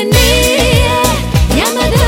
сме ние, няма да.